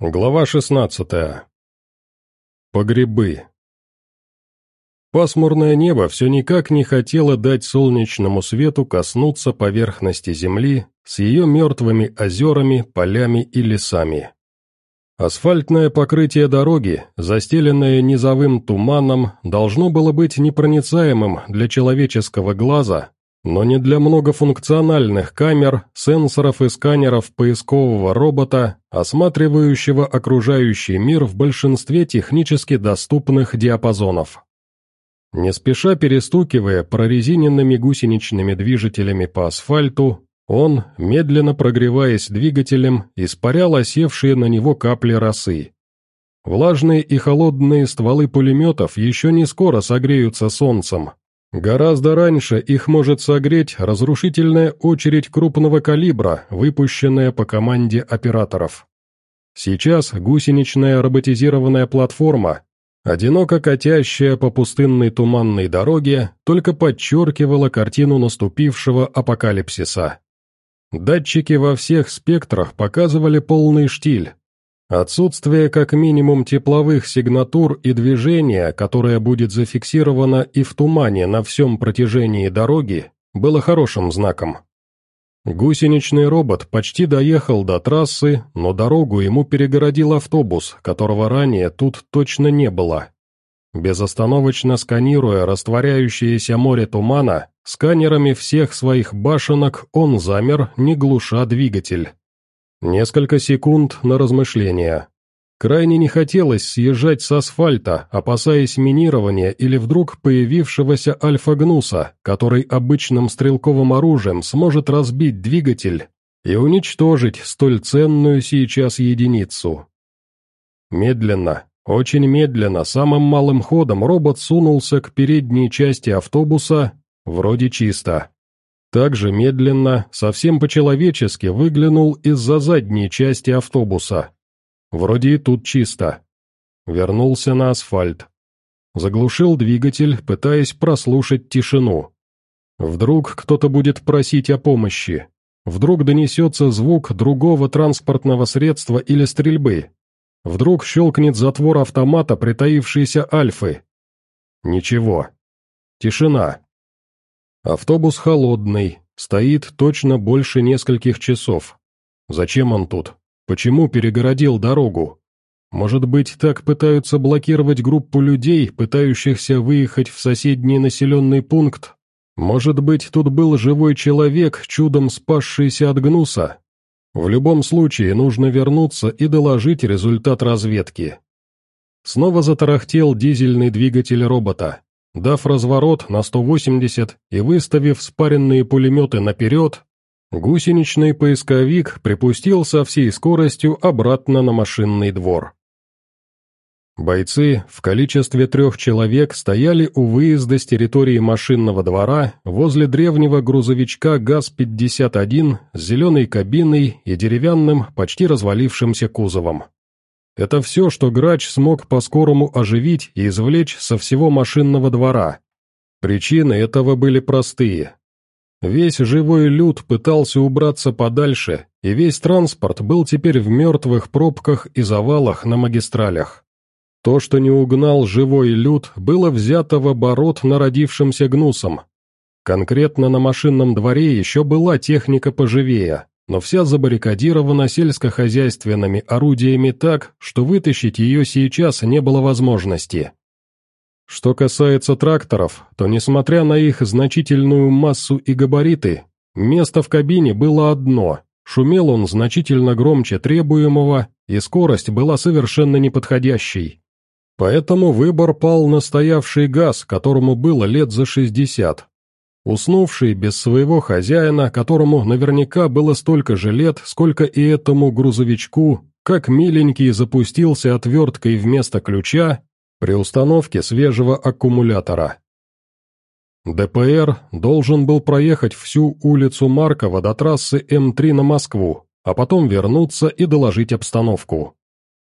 Глава 16. Погребы. Пасмурное небо все никак не хотело дать солнечному свету коснуться поверхности Земли с ее мертвыми озерами, полями и лесами. Асфальтное покрытие дороги, застеленное низовым туманом, должно было быть непроницаемым для человеческого глаза, но не для многофункциональных камер, сенсоров и сканеров поискового робота, осматривающего окружающий мир в большинстве технически доступных диапазонов. Не спеша перестукивая прорезиненными гусеничными движителями по асфальту, он, медленно прогреваясь двигателем, испарял осевшие на него капли росы. Влажные и холодные стволы пулеметов еще не скоро согреются солнцем, Гораздо раньше их может согреть разрушительная очередь крупного калибра, выпущенная по команде операторов. Сейчас гусеничная роботизированная платформа, одиноко катящая по пустынной туманной дороге, только подчеркивала картину наступившего апокалипсиса. Датчики во всех спектрах показывали полный штиль, Отсутствие как минимум тепловых сигнатур и движения, которое будет зафиксировано и в тумане на всем протяжении дороги, было хорошим знаком. Гусеничный робот почти доехал до трассы, но дорогу ему перегородил автобус, которого ранее тут точно не было. Безостановочно сканируя растворяющееся море тумана, сканерами всех своих башенок он замер, не глуша двигатель. Несколько секунд на размышления. Крайне не хотелось съезжать с асфальта, опасаясь минирования или вдруг появившегося альфа-гнуса, который обычным стрелковым оружием сможет разбить двигатель и уничтожить столь ценную сейчас единицу. Медленно, очень медленно, самым малым ходом робот сунулся к передней части автобуса, вроде чисто. Также медленно, совсем по-человечески выглянул из-за задней части автобуса. Вроде и тут чисто. Вернулся на асфальт. Заглушил двигатель, пытаясь прослушать тишину. Вдруг кто-то будет просить о помощи. Вдруг донесется звук другого транспортного средства или стрельбы. Вдруг щелкнет затвор автомата притаившейся Альфы. Ничего. Тишина. Автобус холодный, стоит точно больше нескольких часов. Зачем он тут? Почему перегородил дорогу? Может быть, так пытаются блокировать группу людей, пытающихся выехать в соседний населенный пункт? Может быть, тут был живой человек, чудом спасшийся от гнуса? В любом случае, нужно вернуться и доложить результат разведки. Снова затарахтел дизельный двигатель робота. Дав разворот на 180 и выставив спаренные пулеметы наперед, гусеничный поисковик припустил со всей скоростью обратно на машинный двор. Бойцы в количестве трех человек стояли у выезда с территории машинного двора возле древнего грузовичка ГАЗ-51 с зеленой кабиной и деревянным, почти развалившимся кузовом. Это все, что грач смог по-скорому оживить и извлечь со всего машинного двора. Причины этого были простые. Весь живой люд пытался убраться подальше, и весь транспорт был теперь в мертвых пробках и завалах на магистралях. То, что не угнал живой люд, было взято в оборот народившимся гнусом. Конкретно на машинном дворе еще была техника поживее, но вся забаррикадирована сельскохозяйственными орудиями так, что вытащить ее сейчас не было возможности. Что касается тракторов, то, несмотря на их значительную массу и габариты, место в кабине было одно, шумел он значительно громче требуемого, и скорость была совершенно неподходящей. Поэтому выбор пал на стоявший газ, которому было лет за шестьдесят, Уснувший без своего хозяина, которому наверняка было столько же лет, сколько и этому грузовичку, как миленький запустился отверткой вместо ключа при установке свежего аккумулятора. ДПР должен был проехать всю улицу Маркова до трассы М3 на Москву, а потом вернуться и доложить обстановку.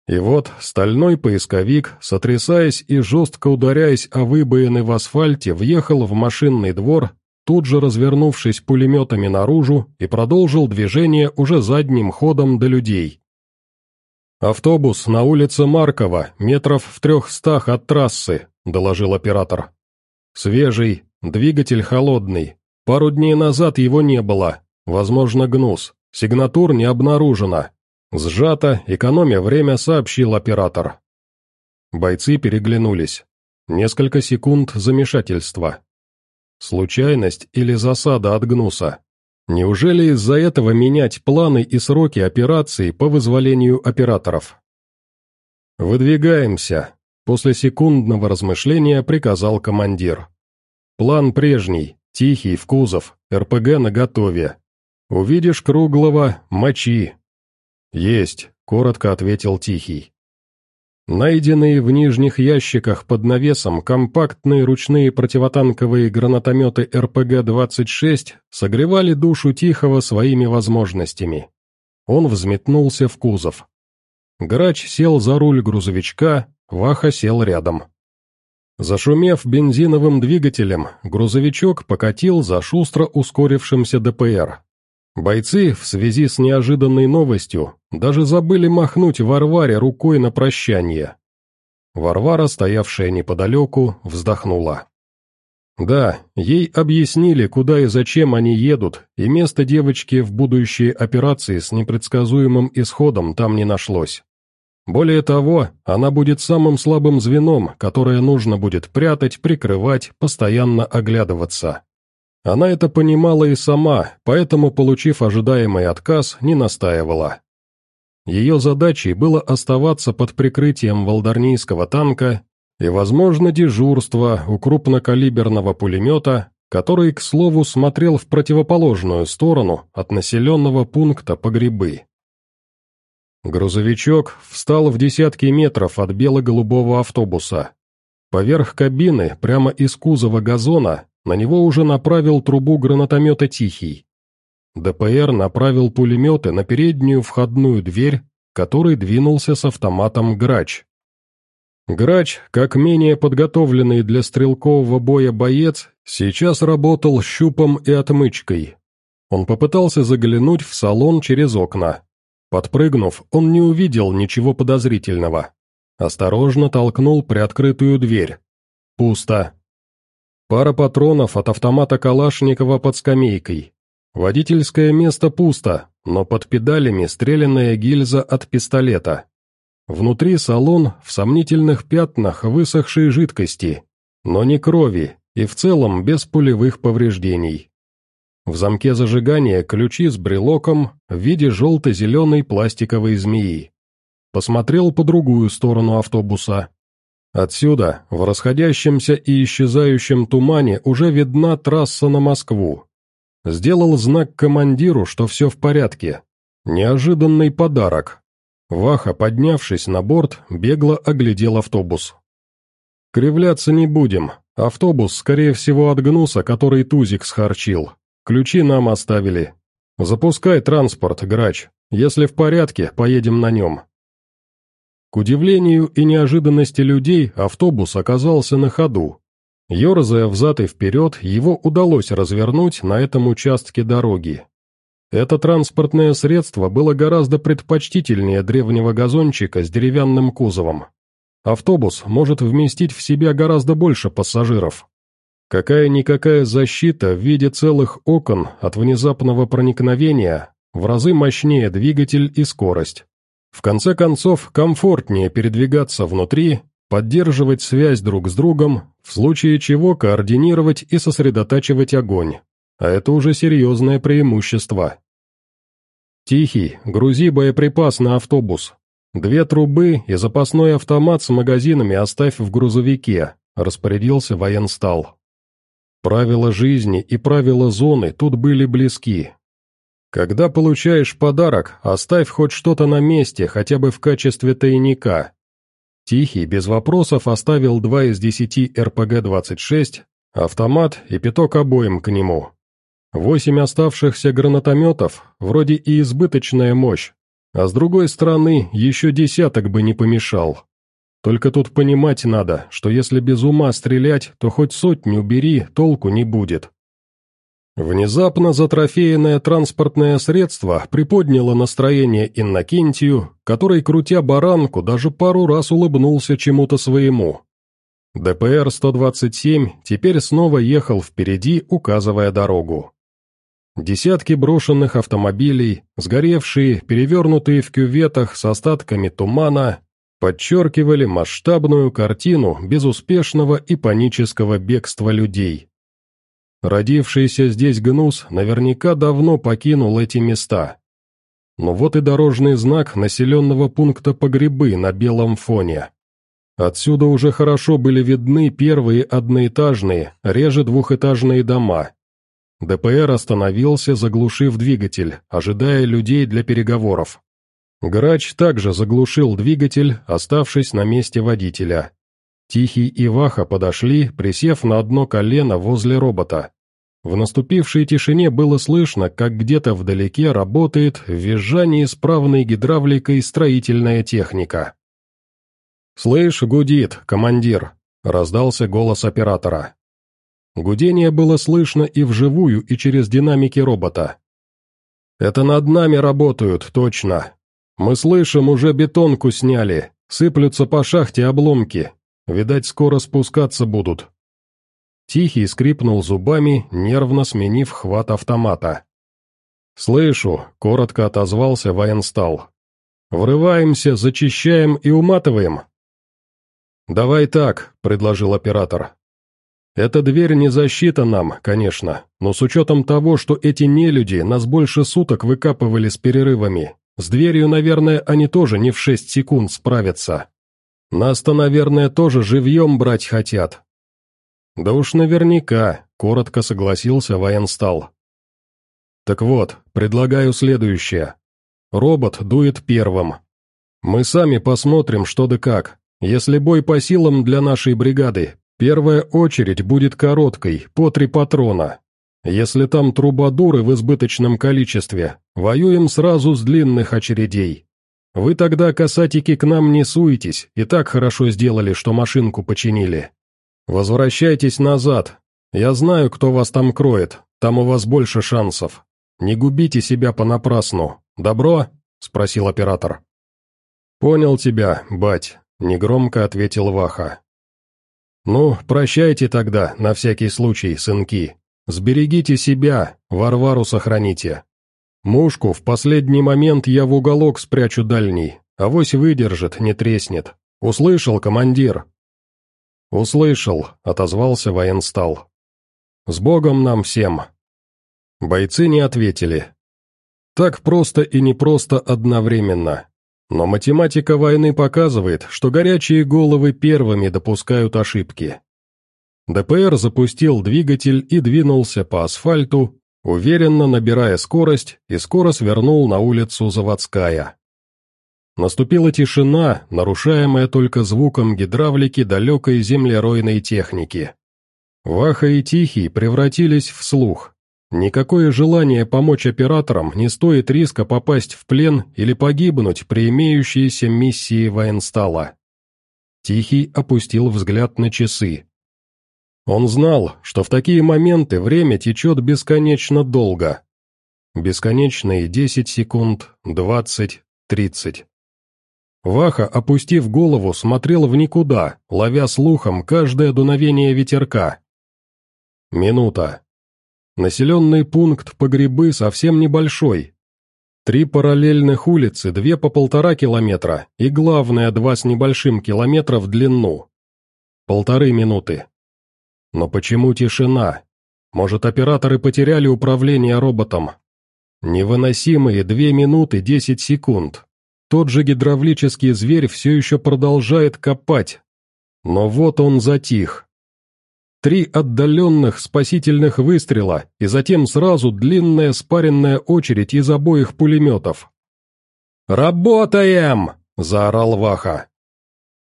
И вот стальной поисковик, сотрясаясь и жестко ударяясь о выбоины в асфальте, въехал в машинный двор тут же развернувшись пулеметами наружу и продолжил движение уже задним ходом до людей. «Автобус на улице Маркова, метров в трехстах от трассы», — доложил оператор. «Свежий, двигатель холодный. Пару дней назад его не было. Возможно, гнус. Сигнатур не обнаружено. Сжато, экономя время, сообщил оператор. Бойцы переглянулись. Несколько секунд замешательства. Случайность или засада от гнуса? Неужели из-за этого менять планы и сроки операции по вызволению операторов? «Выдвигаемся», — после секундного размышления приказал командир. «План прежний, тихий, в кузов, РПГ наготове. Увидишь круглого — мочи, «Есть», — коротко ответил Тихий. Найденные в нижних ящиках под навесом компактные ручные противотанковые гранатометы РПГ-26 согревали душу Тихого своими возможностями. Он взметнулся в кузов. Грач сел за руль грузовичка, Ваха сел рядом. Зашумев бензиновым двигателем, грузовичок покатил за шустро ускорившимся ДПР. Бойцы, в связи с неожиданной новостью, даже забыли махнуть Варваре рукой на прощание. Варвара, стоявшая неподалеку, вздохнула. Да, ей объяснили, куда и зачем они едут, и место девочки в будущей операции с непредсказуемым исходом там не нашлось. Более того, она будет самым слабым звеном, которое нужно будет прятать, прикрывать, постоянно оглядываться. Она это понимала и сама, поэтому, получив ожидаемый отказ, не настаивала. Ее задачей было оставаться под прикрытием волдарнийского танка и, возможно, дежурство у крупнокалиберного пулемета, который, к слову, смотрел в противоположную сторону от населенного пункта по грибы. Грузовичок встал в десятки метров от бело-голубого автобуса. Поверх кабины, прямо из кузова газона, на него уже направил трубу гранатомета «Тихий». ДПР направил пулеметы на переднюю входную дверь, который двинулся с автоматом «Грач». Грач, как менее подготовленный для стрелкового боя боец, сейчас работал щупом и отмычкой. Он попытался заглянуть в салон через окна. Подпрыгнув, он не увидел ничего подозрительного. Осторожно толкнул приоткрытую дверь. Пусто. Пара патронов от автомата Калашникова под скамейкой. Водительское место пусто, но под педалями стрелянная гильза от пистолета. Внутри салон в сомнительных пятнах высохшей жидкости, но не крови и в целом без пулевых повреждений. В замке зажигания ключи с брелоком в виде желто-зеленой пластиковой змеи. Посмотрел по другую сторону автобуса. Отсюда, в расходящемся и исчезающем тумане, уже видна трасса на Москву. Сделал знак командиру, что все в порядке. Неожиданный подарок. Ваха, поднявшись на борт, бегло оглядел автобус. «Кривляться не будем. Автобус, скорее всего, от гнуса, который Тузик схарчил. Ключи нам оставили. Запускай транспорт, грач. Если в порядке, поедем на нем. К удивлению и неожиданности людей, автобус оказался на ходу. Ёрзая взад и вперед, его удалось развернуть на этом участке дороги. Это транспортное средство было гораздо предпочтительнее древнего газончика с деревянным кузовом. Автобус может вместить в себя гораздо больше пассажиров. Какая-никакая защита в виде целых окон от внезапного проникновения, в разы мощнее двигатель и скорость. В конце концов, комфортнее передвигаться внутри, поддерживать связь друг с другом, в случае чего координировать и сосредотачивать огонь. А это уже серьезное преимущество. «Тихий, грузи боеприпас на автобус. Две трубы и запасной автомат с магазинами оставь в грузовике», распорядился военстал. Правила жизни и правила зоны тут были близки, когда получаешь подарок, оставь хоть что-то на месте, хотя бы в качестве тайника. Тихий, без вопросов, оставил два из десяти РПГ-26, автомат и пяток обоим к нему. Восемь оставшихся гранатометов, вроде и избыточная мощь, а с другой стороны, еще десяток бы не помешал. Только тут понимать надо, что если без ума стрелять, то хоть сотню бери, толку не будет. Внезапно затрофеянное транспортное средство приподняло настроение Иннокентию, который, крутя баранку, даже пару раз улыбнулся чему-то своему. ДПР-127 теперь снова ехал впереди, указывая дорогу. Десятки брошенных автомобилей, сгоревшие, перевернутые в кюветах с остатками тумана, подчеркивали масштабную картину безуспешного и панического бегства людей. Родившийся здесь гнус наверняка давно покинул эти места. Но вот и дорожный знак населенного пункта погребы на белом фоне. Отсюда уже хорошо были видны первые одноэтажные, реже двухэтажные дома, ДПР остановился, заглушив двигатель, ожидая людей для переговоров. Грач также заглушил двигатель, оставшись на месте водителя. Тихий и Ваха подошли, присев на одно колено возле робота. В наступившей тишине было слышно, как где-то вдалеке работает в визжании справной гидравликой строительная техника. «Слышь, гудит, командир!» — раздался голос оператора. Гудение было слышно и вживую, и через динамики робота. «Это над нами работают, точно. Мы слышим, уже бетонку сняли, сыплются по шахте обломки. Видать, скоро спускаться будут». Тихий скрипнул зубами, нервно сменив хват автомата. «Слышу», — коротко отозвался военстал. «Врываемся, зачищаем и уматываем». «Давай так», — предложил оператор. Эта дверь не защита нам, конечно, но с учетом того, что эти нелюди нас больше суток выкапывали с перерывами, с дверью, наверное, они тоже не в шесть секунд справятся. Нас-то, наверное, тоже живьем брать хотят. Да уж наверняка, коротко согласился военстал. Так вот, предлагаю следующее. Робот дует первым. Мы сами посмотрим, что да как. Если бой по силам для нашей бригады, Первая очередь будет короткой, по три патрона. Если там трубадуры в избыточном количестве, воюем сразу с длинных очередей. Вы тогда, касатики, к нам не суетесь, и так хорошо сделали, что машинку починили. Возвращайтесь назад. Я знаю, кто вас там кроет, там у вас больше шансов. Не губите себя понапрасну. Добро?» — спросил оператор. «Понял тебя, бать», — негромко ответил Ваха. «Ну, прощайте тогда, на всякий случай, сынки. Сберегите себя, Варвару сохраните. Мушку в последний момент я в уголок спрячу дальний, авось выдержит, не треснет. Услышал, командир?» «Услышал», — отозвался военстал. «С Богом нам всем!» Бойцы не ответили. Так просто и непросто одновременно. Но математика войны показывает, что горячие головы первыми допускают ошибки. ДПР запустил двигатель и двинулся по асфальту, уверенно набирая скорость, и скоро свернул на улицу Заводская. Наступила тишина, нарушаемая только звуком гидравлики далекой землеройной техники. Ваха и Тихий превратились в слух, Никакое желание помочь операторам не стоит риска попасть в плен или погибнуть при имеющейся миссии военстала. Тихий опустил взгляд на часы. Он знал, что в такие моменты время течет бесконечно долго. Бесконечные десять секунд, двадцать, тридцать. Ваха, опустив голову, смотрел в никуда, ловя слухом каждое дуновение ветерка. Минута, Населенный пункт Погребы совсем небольшой. Три параллельных улицы, две по полтора километра и, главное, два с небольшим километра в длину. Полторы минуты. Но почему тишина? Может, операторы потеряли управление роботом? Невыносимые две минуты десять секунд. Тот же гидравлический зверь все еще продолжает копать. Но вот он затих, Три отдаленных спасительных выстрела, и затем сразу длинная спаренная очередь из обоих пулеметов. «Работаем!» – заорал Ваха.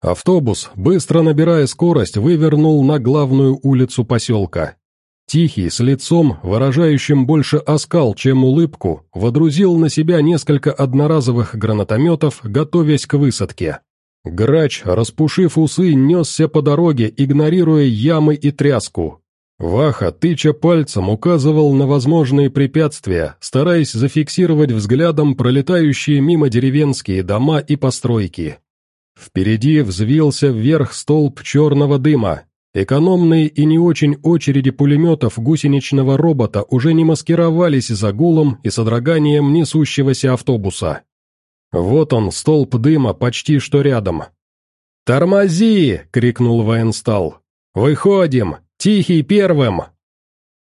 Автобус, быстро набирая скорость, вывернул на главную улицу поселка. Тихий, с лицом, выражающим больше оскал, чем улыбку, водрузил на себя несколько одноразовых гранатометов, готовясь к высадке. Грач, распушив усы, несся по дороге, игнорируя ямы и тряску. Ваха, тыча пальцем, указывал на возможные препятствия, стараясь зафиксировать взглядом пролетающие мимо деревенские дома и постройки. Впереди взвился вверх столб черного дыма. Экономные и не очень очереди пулеметов гусеничного робота уже не маскировались за гулом и содроганием несущегося автобуса. Вот он, столб дыма, почти что рядом. «Тормози!» — крикнул военстал. «Выходим! Тихий первым!»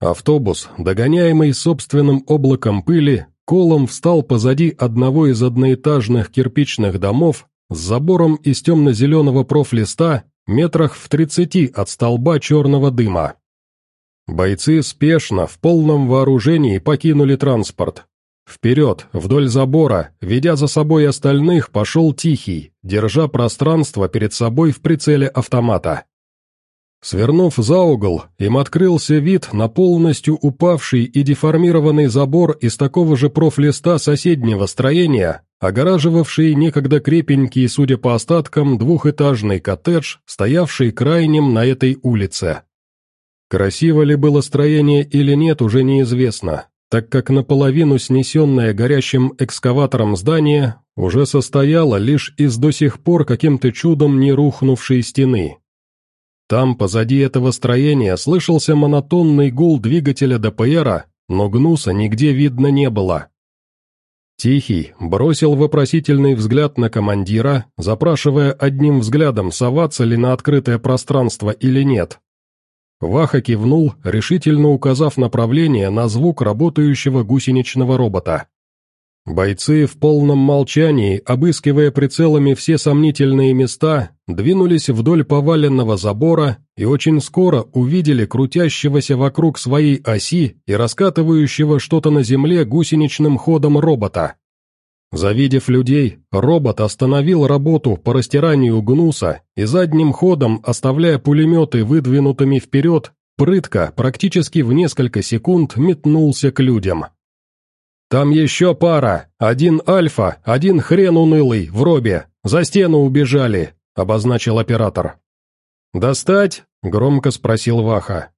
Автобус, догоняемый собственным облаком пыли, колом встал позади одного из одноэтажных кирпичных домов с забором из темно-зеленого профлиста метрах в тридцати от столба черного дыма. Бойцы спешно, в полном вооружении покинули транспорт. Вперед, вдоль забора, ведя за собой остальных, пошел Тихий, держа пространство перед собой в прицеле автомата. Свернув за угол, им открылся вид на полностью упавший и деформированный забор из такого же профлиста соседнего строения, огораживавший некогда крепенький, судя по остаткам, двухэтажный коттедж, стоявший крайним на этой улице. Красиво ли было строение или нет, уже неизвестно, так как наполовину снесенное горящим экскаватором здание уже состояло лишь из до сих пор каким-то чудом не рухнувшей стены. Там, позади этого строения, слышался монотонный гул двигателя ДПРа, но гнуса нигде видно не было. Тихий бросил вопросительный взгляд на командира, запрашивая одним взглядом, соваться ли на открытое пространство или нет. Ваха кивнул, решительно указав направление на звук работающего гусеничного робота. Бойцы в полном молчании, обыскивая прицелами все сомнительные места, двинулись вдоль поваленного забора и очень скоро увидели крутящегося вокруг своей оси и раскатывающего что-то на земле гусеничным ходом робота. Завидев людей, робот остановил работу по растиранию гнуса и задним ходом, оставляя пулеметы выдвинутыми вперед, прытко, практически в несколько секунд метнулся к людям. «Там еще пара, один альфа, один хрен унылый, в робе, за стену убежали», — обозначил оператор. «Достать?» — громко спросил Ваха.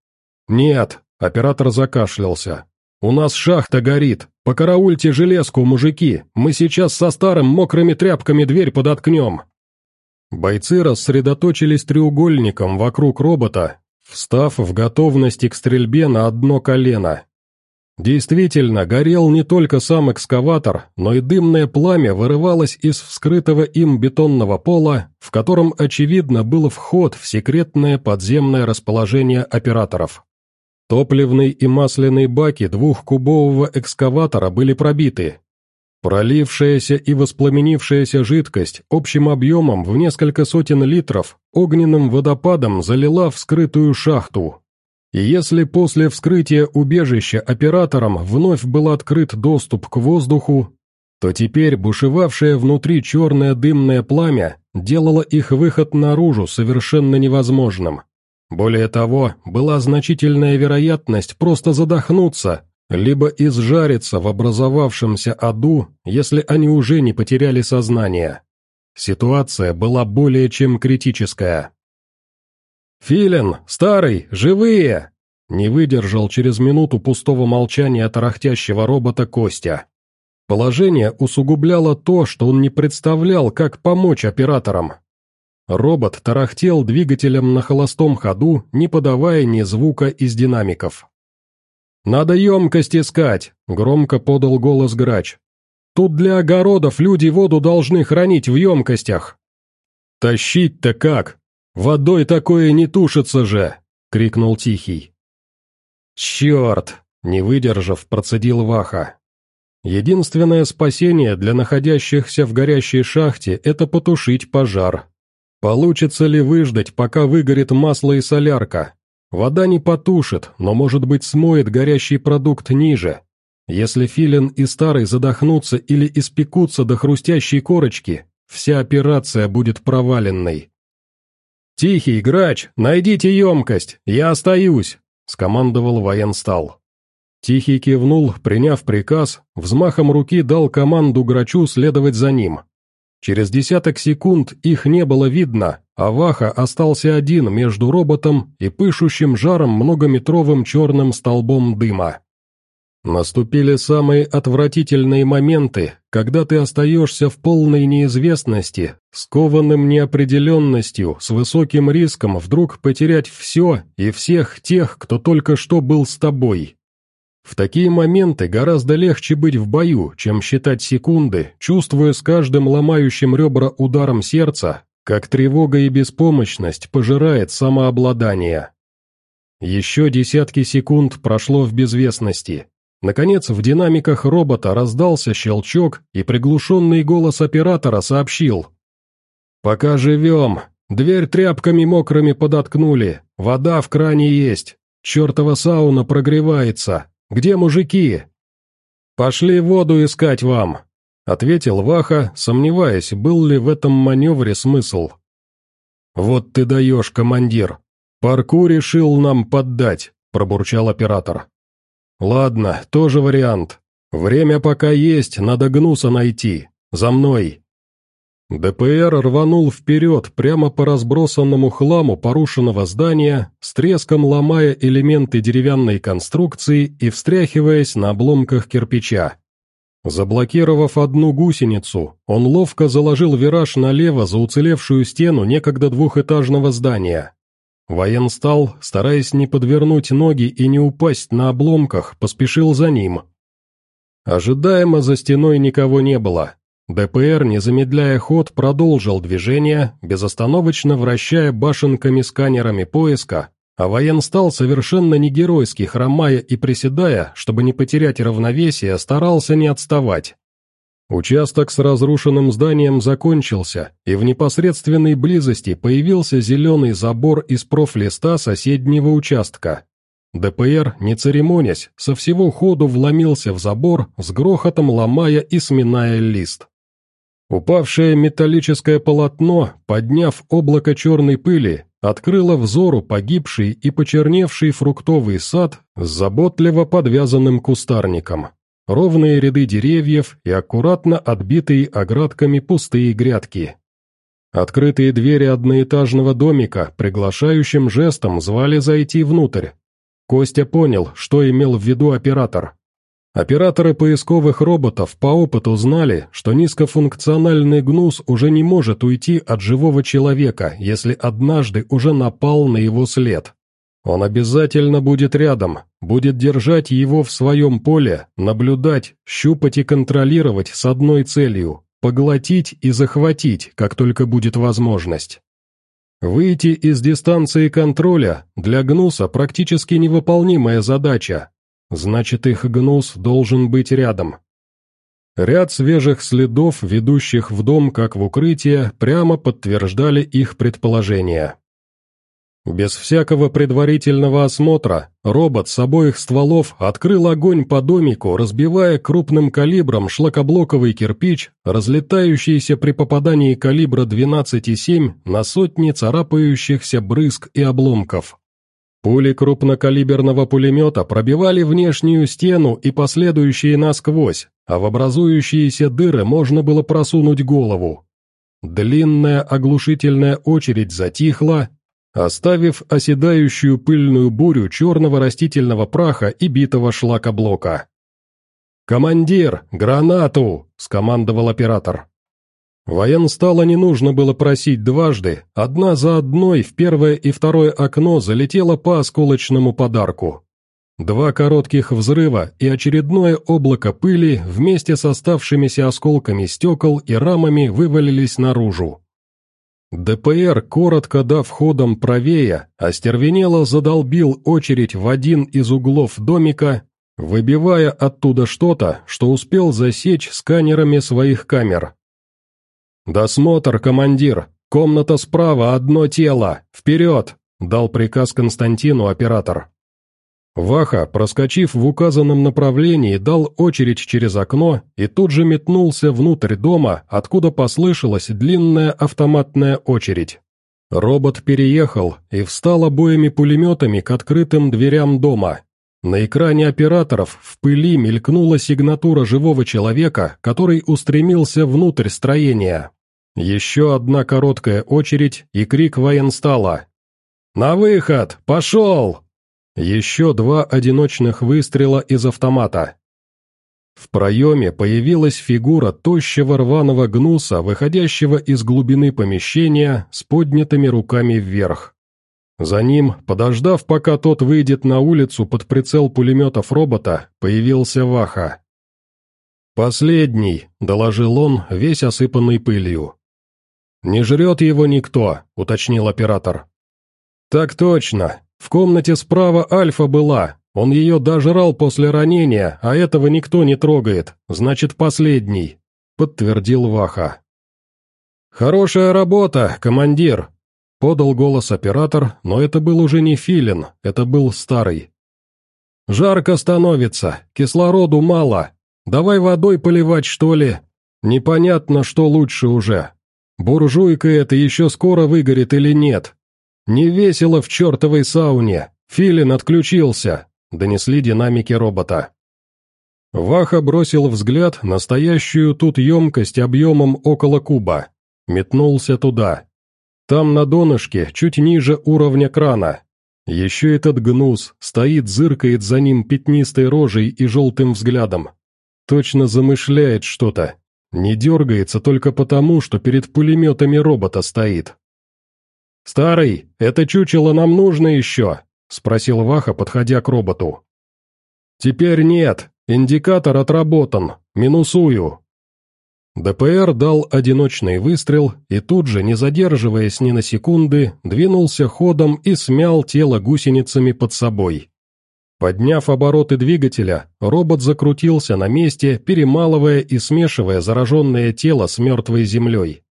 «Нет», — оператор закашлялся. «У нас шахта горит. Покараульте железку, мужики. Мы сейчас со старым мокрыми тряпками дверь подоткнем». Бойцы рассредоточились треугольником вокруг робота, встав в готовности к стрельбе на одно колено, Действительно, горел не только сам экскаватор, но и дымное пламя вырывалось из вскрытого им бетонного пола, в котором, очевидно, был вход в секретное подземное расположение операторов. Топливный и масляный баки двухкубового экскаватора были пробиты. Пролившаяся и воспламенившаяся жидкость общим объемом в несколько сотен литров огненным водопадом залила вскрытую шахту, если после вскрытия убежища операторам вновь был открыт доступ к воздуху, то теперь бушевавшее внутри черное дымное пламя делало их выход наружу совершенно невозможным. Более того, была значительная вероятность просто задохнуться, либо изжариться в образовавшемся аду, если они уже не потеряли сознание. Ситуация была более чем критическая. «Филин! Старый! Живые!» Не выдержал через минуту пустого молчания тарахтящего робота Костя. Положение усугубляло то, что он не представлял, как помочь операторам. Робот тарахтел двигателем на холостом ходу, не подавая ни звука из динамиков. «Надо емкость искать», — громко подал голос грач. «Тут для огородов люди воду должны хранить в емкостях». «Тащить-то как?» «Водой такое не тушится же!» — крикнул Тихий. «Черт!» — не выдержав, процедил Ваха. «Единственное спасение для находящихся в горящей шахте — это потушить пожар. Получится ли выждать, пока выгорит масло и солярка? Вода не потушит, но, может быть, смоет горящий продукт ниже. Если филин и старый задохнутся или испекутся до хрустящей корочки, вся операция будет проваленной. «Тихий, грач, найдите емкость, я остаюсь», — скомандовал военстал. Тихий кивнул, приняв приказ, взмахом руки дал команду грачу следовать за ним. Через десяток секунд их не было видно, а Ваха остался один между роботом и пышущим жаром многометровым черным столбом дыма. Наступили самые отвратительные моменты, когда ты остаешься в полной неизвестности, скованным неопределенностью, с высоким риском вдруг потерять все и всех тех, кто только что был с тобой. В такие моменты гораздо легче быть в бою, чем считать секунды, чувствуя с каждым ломающим ребра ударом сердца, как тревога и беспомощность пожирает самообладание. Еще десятки секунд прошло в безвестности. Наконец, в динамиках робота раздался щелчок, и приглушенный голос оператора сообщил. «Пока живем. Дверь тряпками мокрыми подоткнули. Вода в кране есть. Чертова сауна прогревается. Где мужики?» «Пошли воду искать вам», — ответил Ваха, сомневаясь, был ли в этом маневре смысл. «Вот ты даешь, командир. Парку решил нам поддать», — пробурчал оператор. «Ладно, тоже вариант. Время пока есть, надо гнуса найти. За мной!» ДПР рванул вперед прямо по разбросанному хламу порушенного здания, с треском ломая элементы деревянной конструкции и встряхиваясь на обломках кирпича. Заблокировав одну гусеницу, он ловко заложил вираж налево за уцелевшую стену некогда двухэтажного здания. Военстал, стараясь не подвернуть ноги и не упасть на обломках, поспешил за ним. Ожидаемо за стеной никого не было. ДПР, не замедляя ход, продолжил движение, безостановочно вращая башенками-сканерами поиска, а военстал, совершенно не геройски хромая и приседая, чтобы не потерять равновесие, старался не отставать. Участок с разрушенным зданием закончился, и в непосредственной близости появился зеленый забор из профлиста соседнего участка. ДПР, не церемонясь, со всего ходу вломился в забор, с грохотом ломая и сминая лист. Упавшее металлическое полотно, подняв облако черной пыли, открыло взору погибший и почерневший фруктовый сад с заботливо подвязанным кустарником ровные ряды деревьев и аккуратно отбитые оградками пустые грядки. Открытые двери одноэтажного домика приглашающим жестом звали зайти внутрь. Костя понял, что имел в виду оператор. Операторы поисковых роботов по опыту знали, что низкофункциональный гнус уже не может уйти от живого человека, если однажды уже напал на его след. Он обязательно будет рядом, будет держать его в своем поле, наблюдать, щупать и контролировать с одной целью – поглотить и захватить, как только будет возможность. Выйти из дистанции контроля для гнуса практически невыполнимая задача, значит их гнус должен быть рядом. Ряд свежих следов, ведущих в дом как в укрытие, прямо подтверждали их предположения. Без всякого предварительного осмотра, робот с обоих стволов открыл огонь по домику, разбивая крупным калибром шлакоблоковый кирпич, разлетающийся при попадании калибра 12,7 на сотни царапающихся брызг и обломков. Пули крупнокалиберного пулемета пробивали внешнюю стену и последующие насквозь, а в образующиеся дыры можно было просунуть голову. Длинная оглушительная очередь затихла, оставив оседающую пыльную бурю черного растительного праха и битого шлакоблока. «Командир, гранату!» — скомандовал оператор. Военстала не нужно было просить дважды, одна за одной в первое и второе окно залетела по осколочному подарку. Два коротких взрыва и очередное облако пыли вместе с оставшимися осколками стекол и рамами вывалились наружу. ДПР, коротко дав ходом правее, остервенело задолбил очередь в один из углов домика, выбивая оттуда что-то, что успел засечь сканерами своих камер. «Досмотр, командир! Комната справа, одно тело! Вперед!» — дал приказ Константину оператор. Ваха, проскочив в указанном направлении, дал очередь через окно и тут же метнулся внутрь дома, откуда послышалась длинная автоматная очередь. Робот переехал и встал обоими пулеметами к открытым дверям дома. На экране операторов в пыли мелькнула сигнатура живого человека, который устремился внутрь строения. Еще одна короткая очередь и крик военстала. «На выход! Пошел!» Еще два одиночных выстрела из автомата. В проеме появилась фигура тощего рваного гнуса, выходящего из глубины помещения с поднятыми руками вверх. За ним, подождав, пока тот выйдет на улицу под прицел пулеметов робота, появился Ваха. «Последний», — доложил он, весь осыпанный пылью. «Не жрет его никто», — уточнил оператор. «Так точно. В комнате справа Альфа была. Он ее дожрал после ранения, а этого никто не трогает. Значит, последний», — подтвердил Ваха. «Хорошая работа, командир», — подал голос оператор, но это был уже не Филин, это был старый. «Жарко становится, кислороду мало. Давай водой поливать, что ли? Непонятно, что лучше уже. Буржуйка это еще скоро выгорит или нет? Не весело в чертовой сауне. Филин отключился. Донесли динамики робота. Ваха бросил взгляд на стоящую тут емкость объемом около куба. Метнулся туда. Там на донышке, чуть ниже уровня крана. Еще этот гнус стоит, зыркает за ним пятнистой рожей и желтым взглядом. Точно замышляет что-то, не дергается только потому, что перед пулеметами робота стоит. «Старый, это чучело нам нужно еще?» — спросил Ваха, подходя к роботу. «Теперь нет, индикатор отработан, минусую». ДПР дал одиночный выстрел и тут же, не задерживаясь ни на секунды, двинулся ходом и смял тело гусеницами под собой. Подняв обороты двигателя, робот закрутился на месте, перемалывая и смешивая зараженное тело с мертвой землей.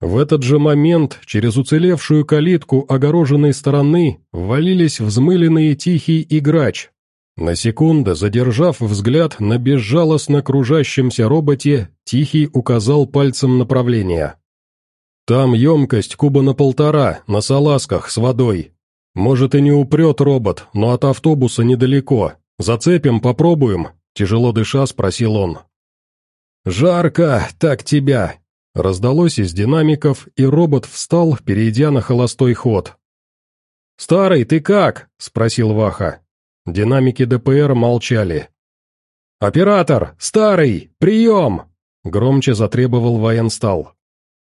В этот же момент через уцелевшую калитку огороженной стороны ввалились взмыленные Тихий и Грач. На секунду, задержав взгляд на безжалостно кружащемся роботе, Тихий указал пальцем направление. «Там емкость куба на полтора, на салазках с водой, «Может, и не упрет робот, но от автобуса недалеко. Зацепим, попробуем?» Тяжело дыша, спросил он. «Жарко, так тебя!» Раздалось из динамиков, и робот встал, перейдя на холостой ход. «Старый, ты как?» — спросил Ваха. Динамики ДПР молчали. «Оператор! Старый! Прием!» — громче затребовал военстал.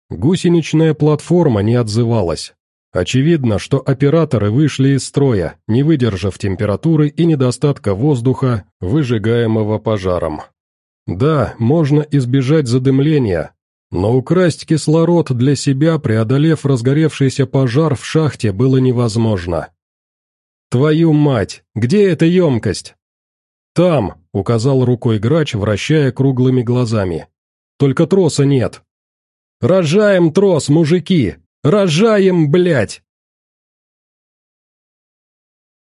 Гусеничная платформа не отзывалась. Очевидно, что операторы вышли из строя, не выдержав температуры и недостатка воздуха, выжигаемого пожаром. Да, можно избежать задымления, но украсть кислород для себя, преодолев разгоревшийся пожар в шахте, было невозможно. «Твою мать! Где эта емкость?» «Там», — указал рукой грач, вращая круглыми глазами. «Только троса нет». «Рожаем трос, мужики! Рожаем, блядь!»